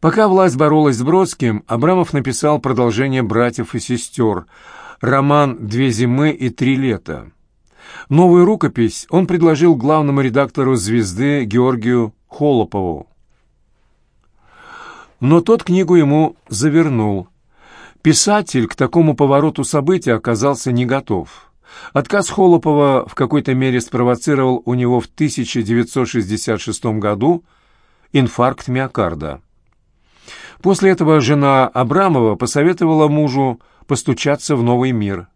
Пока власть боролась с Бродским, Абрамов написал продолжение «Братьев и сестер», роман «Две зимы и три лета». Новую рукопись он предложил главному редактору «Звезды» Георгию Холопову. Но тот книгу ему завернул. Писатель к такому повороту событий оказался не готов. Отказ Холопова в какой-то мере спровоцировал у него в 1966 году инфаркт миокарда. После этого жена Абрамова посоветовала мужу постучаться в новый мир.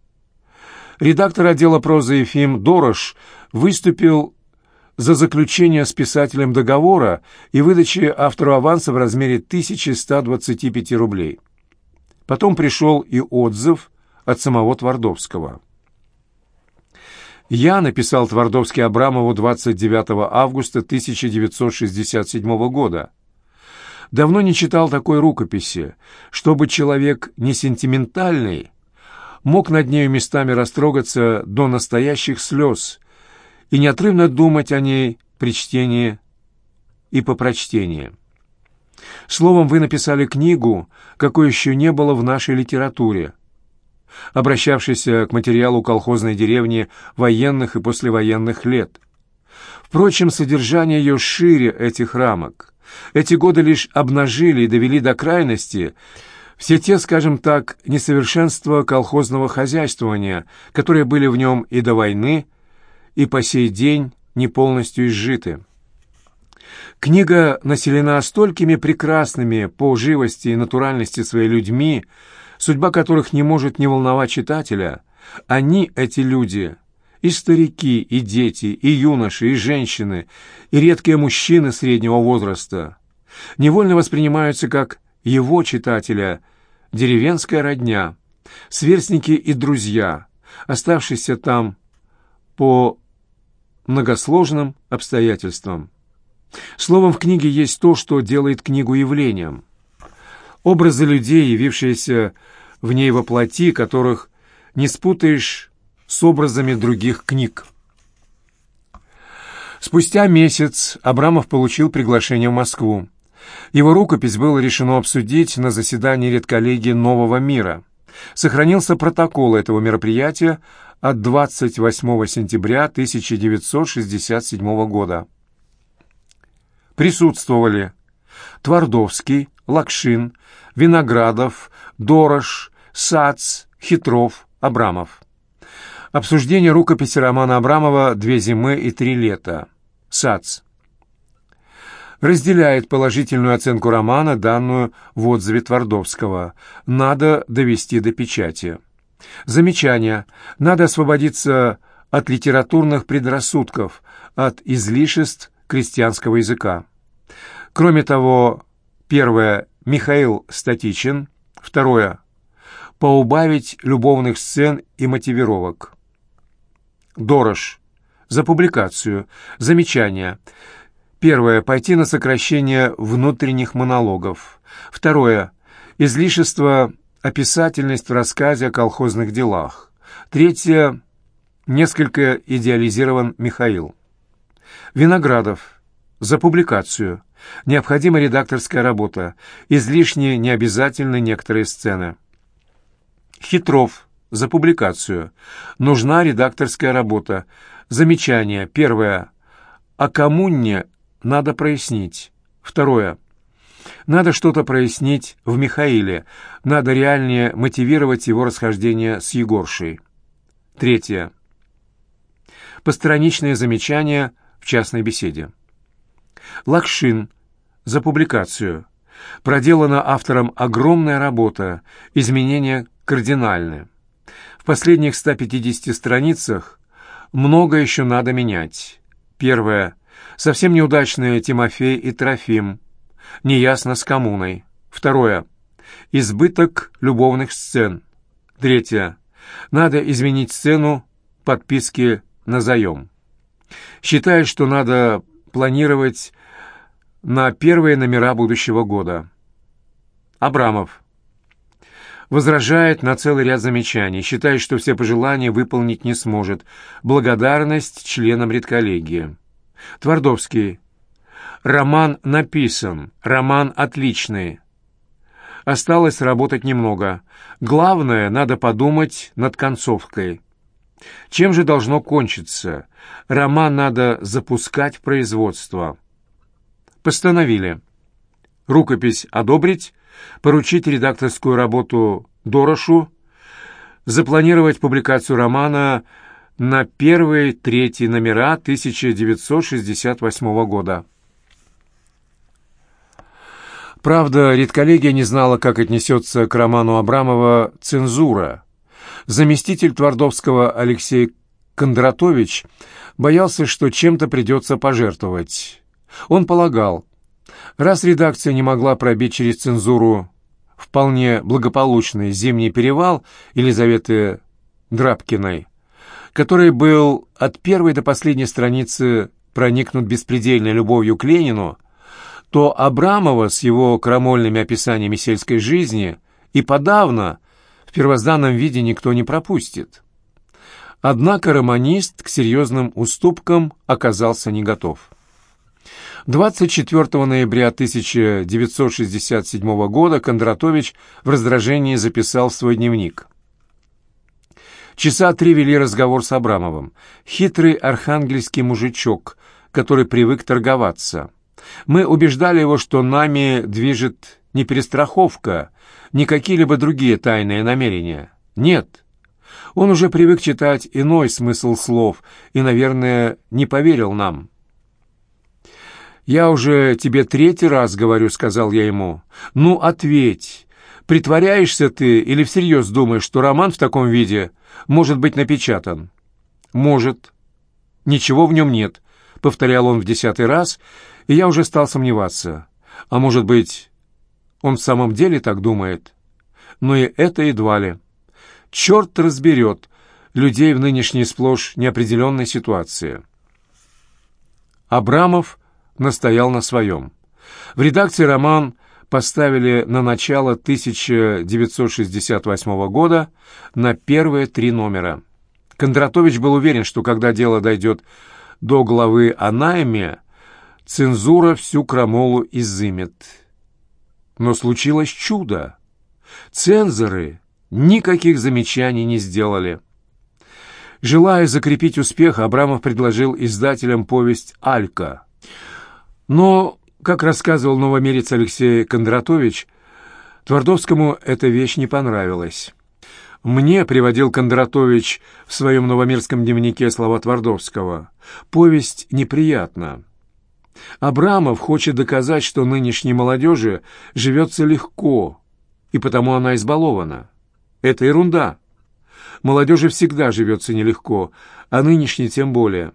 Редактор отдела прозы Ефим Дорош выступил за заключение с писателем договора и выдачи автору аванса в размере 1125 рублей. Потом пришел и отзыв от самого Твардовского. Я написал Твардовский Абрамову 29 августа 1967 года. Давно не читал такой рукописи, чтобы человек не сентиментальный мог над нею местами растрогаться до настоящих слез и неотрывно думать о ней при чтении и по прочтении. Словом, вы написали книгу, какой еще не было в нашей литературе, обращавшейся к материалу колхозной деревни военных и послевоенных лет. Впрочем, содержание ее шире этих рамок. Эти годы лишь обнажили и довели до крайности все те, скажем так, несовершенства колхозного хозяйствования, которые были в нем и до войны, и по сей день не полностью изжиты. Книга населена столькими прекрасными по живости и натуральности своей людьми, судьба которых не может не волновать читателя. Они, эти люди, и старики, и дети, и юноши, и женщины, и редкие мужчины среднего возраста, невольно воспринимаются как его читателя, деревенская родня, сверстники и друзья, оставшиеся там по многосложным обстоятельствам. Словом, в книге есть то, что делает книгу явлением. Образы людей, явившиеся в ней во плоти, которых не спутаешь с образами других книг. Спустя месяц Абрамов получил приглашение в Москву. Его рукопись было решено обсудить на заседании редколлегии «Нового мира». Сохранился протокол этого мероприятия от 28 сентября 1967 года. Присутствовали Твардовский, Лакшин, Виноградов, Дорош, Сац, Хитров, Абрамов. Обсуждение рукописи романа Абрамова «Две зимы и три лета». Сац разделяет положительную оценку романа, данную в отзыве Твардовского. Надо довести до печати. Замечание. Надо освободиться от литературных предрассудков, от излишеств крестьянского языка. Кроме того, первое – Михаил Статичин, второе – поубавить любовных сцен и мотивировок. Дорож. За публикацию. Замечание. Первое – пойти на сокращение внутренних монологов. Второе – излишество, описательность в рассказе о колхозных делах. Третье – несколько идеализирован Михаил. Виноградов. За публикацию. Необходима редакторская работа. Излишне необязательны некоторые сцены. Хитров. За публикацию. Нужна редакторская работа. Замечание. Первое. О коммуне надо прояснить. Второе. Надо что-то прояснить в Михаиле. Надо реальнее мотивировать его расхождение с Егоршей. Третье. Постраничные замечания в частной беседе. Лакшин. За публикацию. Проделана автором огромная работа, изменения кардинальны. В последних 150 страницах много еще надо менять. Первое. Совсем неудачные Тимофей и Трофим. Неясно с коммуной. Второе. Избыток любовных сцен. Третье. Надо изменить сцену подписки на заем. Считает, что надо планировать на первые номера будущего года. Абрамов. Возражает на целый ряд замечаний, считает, что все пожелания выполнить не сможет. Благодарность членам редколлегии. Твардовский. Роман написан, роман отличный. Осталось работать немного. Главное, надо подумать над концовкой. Чем же должно кончиться? Роман надо запускать в производство. Постановили. Рукопись одобрить, поручить редакторскую работу Дорошу, запланировать публикацию романа на первые третьи номера 1968 года. Правда, редколлегия не знала, как отнесется к роману Абрамова «Цензура». Заместитель Твардовского Алексей Кондратович боялся, что чем-то придется пожертвовать. Он полагал, раз редакция не могла пробить через цензуру вполне благополучный «Зимний перевал» Елизаветы Драбкиной, который был от первой до последней страницы проникнут беспредельной любовью к Ленину, то Абрамова с его крамольными описаниями сельской жизни и подавно в первозданном виде никто не пропустит. Однако романист к серьезным уступкам оказался не готов. 24 ноября 1967 года Кондратович в раздражении записал свой дневник. Часа три вели разговор с Абрамовым. Хитрый архангельский мужичок, который привык торговаться. Мы убеждали его, что нами движет не перестраховка, не какие-либо другие тайные намерения. Нет. Он уже привык читать иной смысл слов и, наверное, не поверил нам. «Я уже тебе третий раз говорю», — сказал я ему. «Ну, ответь, притворяешься ты или всерьез думаешь, что роман в таком виде может быть напечатан?» «Может. Ничего в нем нет», — повторял он в десятый раз, и я уже стал сомневаться. «А может быть, он в самом деле так думает?» Но и это едва ли. Черт разберет людей в нынешней сплошь неопределенной ситуации. Абрамов настоял на своем. В редакции роман поставили на начало 1968 года на первые три номера. Кондратович был уверен, что когда дело дойдет до главы о найме, цензура всю крамолу изымет. Но случилось чудо. Цензоры никаких замечаний не сделали. Желая закрепить успех, Абрамов предложил издателям повесть «Алька». Но, как рассказывал новомерец Алексей Кондратович, Твардовскому эта вещь не понравилась. «Мне», — приводил Кондратович в своем новомирском дневнике слова Твардовского, — «повесть неприятна. Абрамов хочет доказать, что нынешней молодежи живется легко, и потому она избалована. Это ерунда. Молодежи всегда живется нелегко, а нынешней тем более».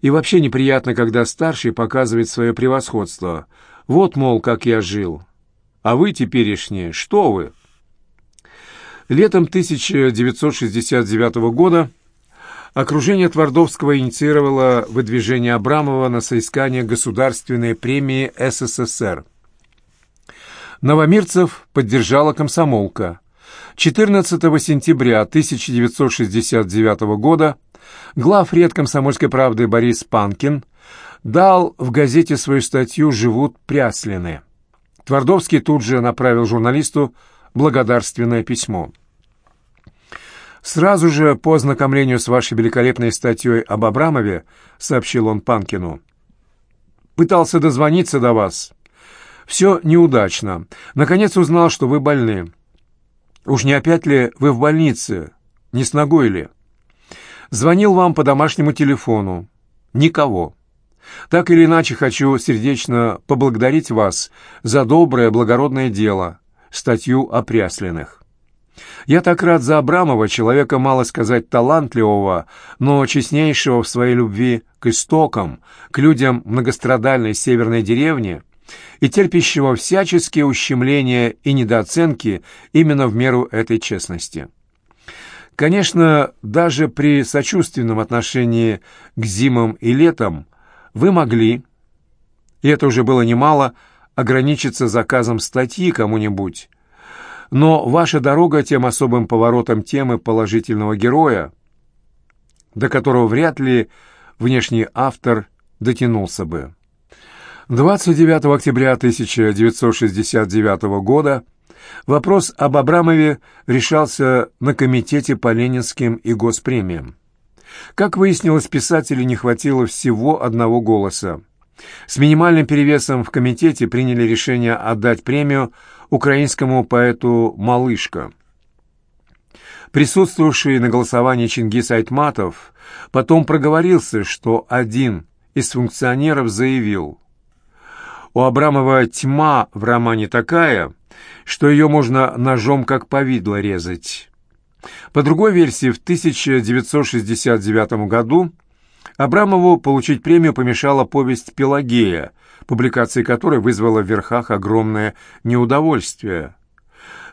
И вообще неприятно, когда старший показывает свое превосходство. Вот, мол, как я жил. А вы теперешние, что вы? Летом 1969 года окружение Твардовского инициировало выдвижение Абрамова на соискание государственной премии СССР. Новомирцев поддержала комсомолка. 14 сентября 1969 года Главред комсомольской правды Борис Панкин дал в газете свою статью «Живут пряслины». Твардовский тут же направил журналисту благодарственное письмо. «Сразу же по ознакомлению с вашей великолепной статьей об Абрамове», — сообщил он Панкину, — «пытался дозвониться до вас. Все неудачно. Наконец узнал, что вы больны. Уж не опять ли вы в больнице? Не с ногой ли?» Звонил вам по домашнему телефону. Никого. Так или иначе хочу сердечно поблагодарить вас за доброе, благородное дело, статью о прясленных. Я так рад за Абрамова, человека, мало сказать, талантливого, но честнейшего в своей любви к истокам, к людям многострадальной северной деревни и терпящего всяческие ущемления и недооценки именно в меру этой честности. Конечно, даже при сочувственном отношении к зимам и летам вы могли, и это уже было немало, ограничиться заказом статьи кому-нибудь. Но ваша дорога тем особым поворотом темы положительного героя, до которого вряд ли внешний автор дотянулся бы. 29 октября 1969 года вопрос об Абрамове решался на комитете по ленинским и госпремиям. Как выяснилось, писателю не хватило всего одного голоса. С минимальным перевесом в комитете приняли решение отдать премию украинскому поэту «Малышка». Присутствовавший на голосовании Чингис Айтматов потом проговорился, что один из функционеров заявил – у Абрамова тьма в романе такая, что ее можно ножом как повидло резать. По другой версии, в 1969 году Абрамову получить премию помешала повесть «Пелагея», публикация которой вызвала в верхах огромное неудовольствие.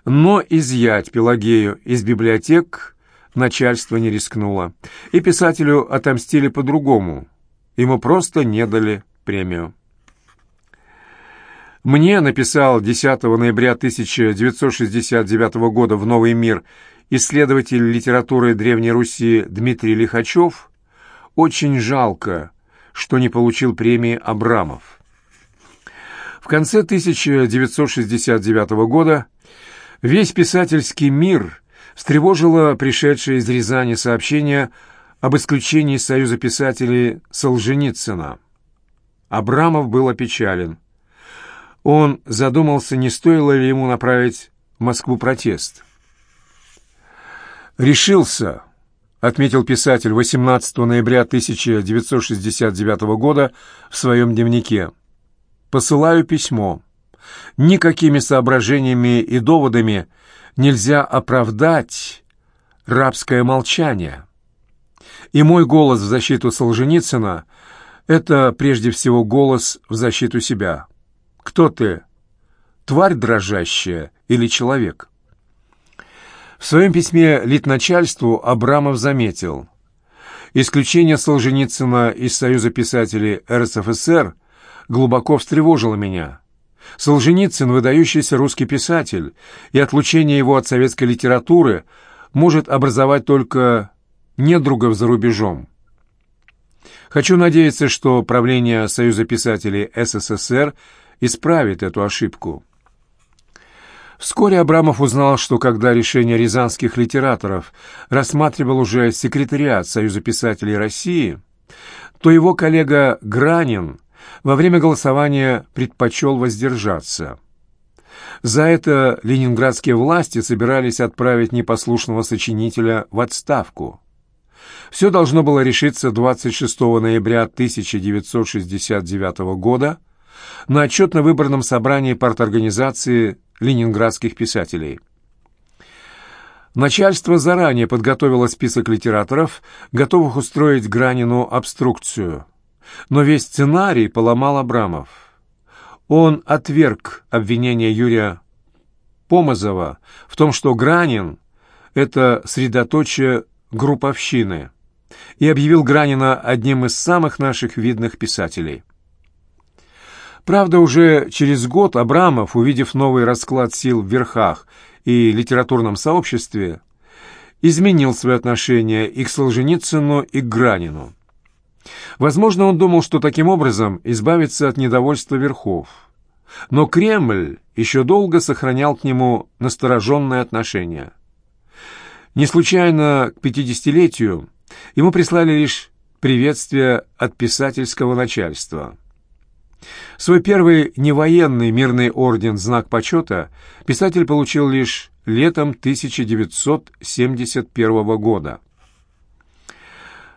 Но изъять Пелагею из библиотек начальство не рискнуло, и писателю отомстили по-другому. Ему просто не дали премию. Мне написал 10 ноября 1969 года в «Новый мир» исследователь литературы Древней Руси Дмитрий Лихачев, очень жалко, что не получил премии Абрамов. В конце 1969 года весь писательский мир встревожило пришедшее из Рязани сообщение об исключении Союза писателей Солженицына. Абрамов был опечален. Он задумался, не стоило ли ему направить в Москву протест. «Решился», — отметил писатель 18 ноября 1969 года в своем дневнике. «Посылаю письмо. Никакими соображениями и доводами нельзя оправдать рабское молчание. И мой голос в защиту Солженицына — это прежде всего голос в защиту себя». Кто ты? Тварь дрожащая или человек? В своем письме литначальству Абрамов заметил. Исключение Солженицына из Союза писателей РСФСР глубоко встревожило меня. Солженицын – выдающийся русский писатель, и отлучение его от советской литературы может образовать только недругов за рубежом. Хочу надеяться, что правление Союза писателей СССР – исправит эту ошибку. Вскоре Абрамов узнал, что когда решение рязанских литераторов рассматривал уже секретариат Союза писателей России, то его коллега Гранин во время голосования предпочел воздержаться. За это ленинградские власти собирались отправить непослушного сочинителя в отставку. Все должно было решиться 26 ноября 1969 года – на отчетно-выборном собрании парторганизации ленинградских писателей. Начальство заранее подготовило список литераторов, готовых устроить Гранину обструкцию. Но весь сценарий поломал Абрамов. Он отверг обвинение Юрия Помазова в том, что Гранин — это средоточие групповщины, и объявил Гранина одним из самых наших видных писателей. Правда, уже через год Абрамов, увидев новый расклад сил в верхах и литературном сообществе, изменил свои отношения и к Солженицыну, и к Гранину. Возможно, он думал, что таким образом избавится от недовольства верхов. Но Кремль еще долго сохранял к нему настороженное отношение. Не случайно к пятидесятилетию ему прислали лишь приветствие от писательского начальства – Свой первый невоенный мирный орден «Знак почета» писатель получил лишь летом 1971 года.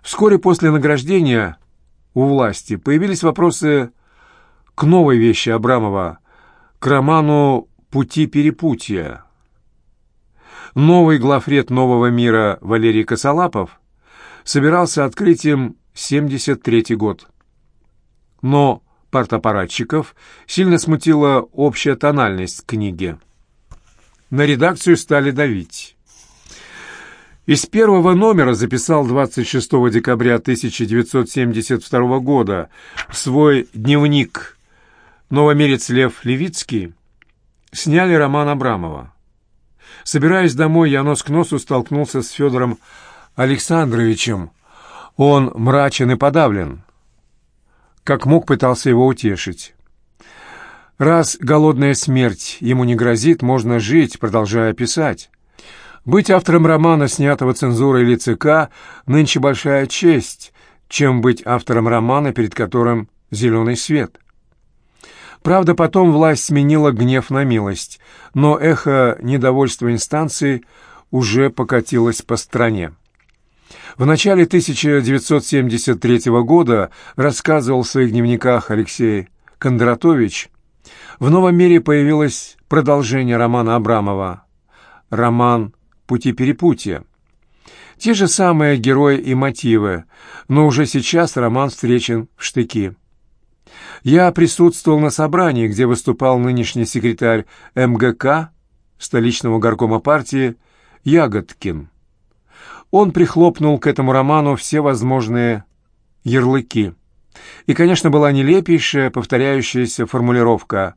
Вскоре после награждения у власти появились вопросы к новой вещи Абрамова, к роману «Пути перепутья». Новый главред «Нового мира» Валерий Косолапов собирался открытием 73 год. Но партаппаратчиков сильно смутила общая тональность книги. На редакцию стали давить. Из первого номера записал 26 декабря 1972 года свой дневник новомерец Лев Левицкий, сняли роман Абрамова. Собираясь домой, я нос к носу столкнулся с Федором Александровичем. Он мрачен и подавлен как мог пытался его утешить. Раз голодная смерть ему не грозит, можно жить, продолжая писать. Быть автором романа, снятого цензурой или ЦК, нынче большая честь, чем быть автором романа, перед которым зеленый свет. Правда, потом власть сменила гнев на милость, но эхо недовольства инстанции уже покатилось по стране. В начале 1973 года рассказывал в своих дневниках Алексей Кондратович, в «Новом мире» появилось продолжение романа Абрамова, роман «Пути перепутья». Те же самые герои и мотивы, но уже сейчас роман встречен в штыки. Я присутствовал на собрании, где выступал нынешний секретарь МГК столичного горкома партии Ягодкин. Он прихлопнул к этому роману все возможные ярлыки. И, конечно, была нелепейшая, повторяющаяся формулировка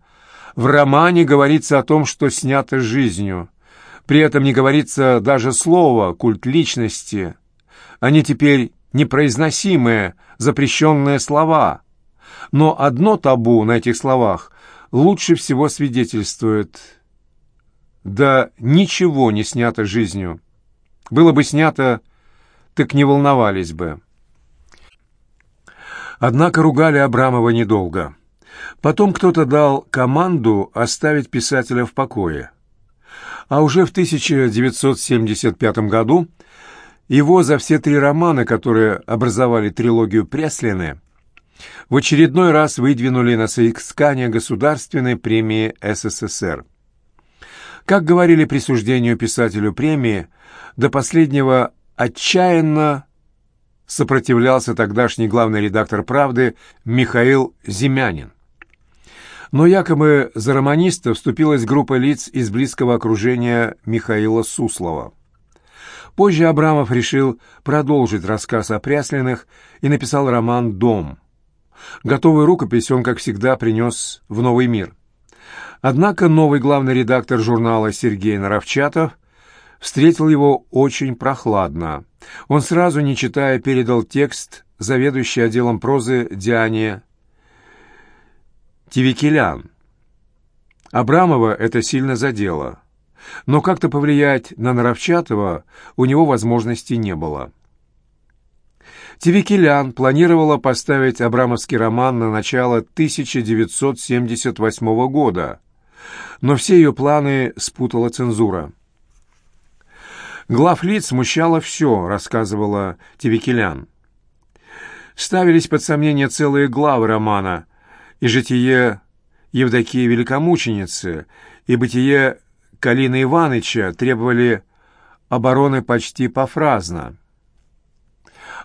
«В романе говорится о том, что снято жизнью». При этом не говорится даже слово «культ личности». Они теперь непроизносимые, запрещенные слова. Но одно табу на этих словах лучше всего свидетельствует. Да ничего не снято жизнью. Было бы снято, так не волновались бы. Однако ругали Абрамова недолго. Потом кто-то дал команду оставить писателя в покое. А уже в 1975 году его за все три романа, которые образовали трилогию Преслины, в очередной раз выдвинули на соискание Государственной премии СССР. Как говорили присуждению писателю премии, до последнего отчаянно сопротивлялся тогдашний главный редактор «Правды» Михаил Зимянин. Но якобы за романиста вступилась группа лиц из близкого окружения Михаила Суслова. Позже Абрамов решил продолжить рассказ о Пряслиных и написал роман «Дом». Готовую рукопись он, как всегда, принес в «Новый мир». Однако новый главный редактор журнала Сергей Наровчатов встретил его очень прохладно. Он сразу, не читая, передал текст заведующей отделом прозы Диане Тивикелян. Абрамова это сильно задело, но как-то повлиять на Наровчатова у него возможности не было. Тивикелян планировала поставить абрамовский роман на начало 1978 года, но все ее планы спутала цензура. Главлиц смущало все, рассказывала Тивикелян. Ставились под сомнение целые главы романа, и житие Евдокии Великомученицы, и бытие Калины Иваныча требовали обороны почти пофразно.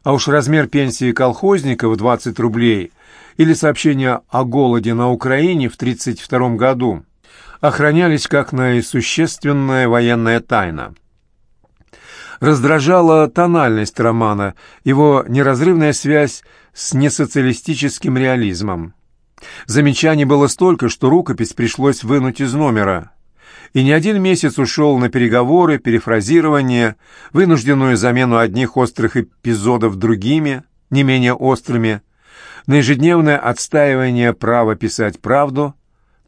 А уж размер пенсии колхозника в 20 рублей или сообщение о голоде на Украине в 1932 году охранялись как наисущественная военная тайна. Раздражала тональность романа, его неразрывная связь с несоциалистическим реализмом. Замечаний было столько, что рукопись пришлось вынуть из номера. И не один месяц ушел на переговоры, перефразирование, вынужденную замену одних острых эпизодов другими, не менее острыми, на ежедневное отстаивание права писать правду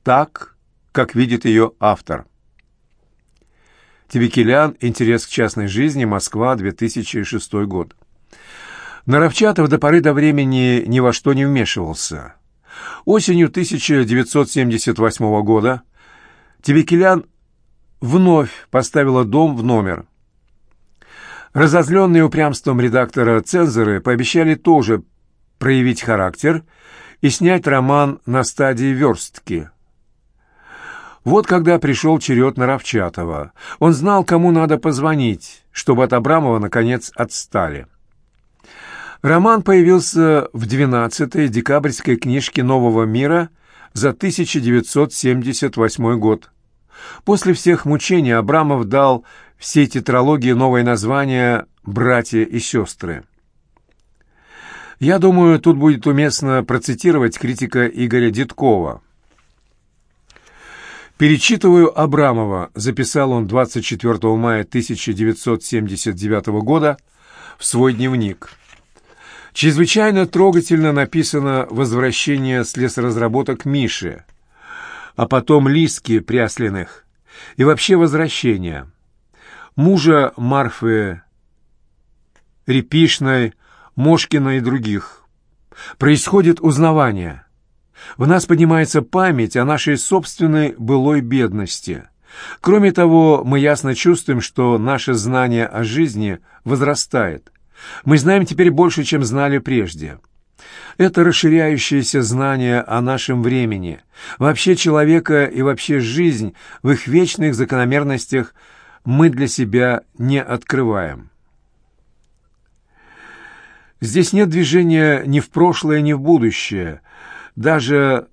так, как видит ее автор. Тевикелян. Интерес к частной жизни. Москва. 2006 год. Наровчатов до поры до времени ни во что не вмешивался. Осенью 1978 года Тевикелян вновь поставила дом в номер. Разозленные упрямством редактора цензоры пообещали тоже проявить характер и снять роман на стадии верстки – вот когда пришел черед Наровчатова. Он знал, кому надо позвонить, чтобы от Абрамова, наконец, отстали. Роман появился в 12-й декабрьской книжке «Нового мира» за 1978 год. После всех мучений Абрамов дал всей тетралогии новое название «Братья и сестры». Я думаю, тут будет уместно процитировать критика Игоря Дедкова – «Перечитываю Абрамова», — записал он 24 мая 1979 года в свой дневник. Чрезвычайно трогательно написано «Возвращение с лесоразработок Миши». а потом Лиски Пряслиных и вообще возвращения. Мужа Марфы Репишной, Мошкина и других. Происходит узнавание. В нас поднимается память о нашей собственной былой бедности. Кроме того, мы ясно чувствуем, что наше знание о жизни возрастает. Мы знаем теперь больше, чем знали прежде. Это расширяющееся знание о нашем времени, вообще человека и вообще жизнь в их вечных закономерностях мы для себя не открываем. Здесь нет движения ни в прошлое, ни в будущее. Даже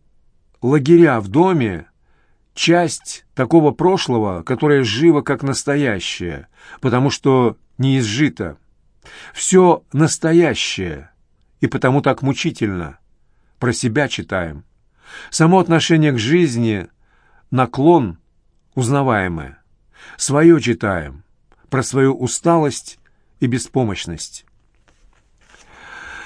лагеря в доме — часть такого прошлого, которое живо как настоящее, потому что не изжито. Все настоящее, и потому так мучительно. Про себя читаем. Само отношение к жизни — наклон узнаваемое. Свое читаем, про свою усталость и беспомощность.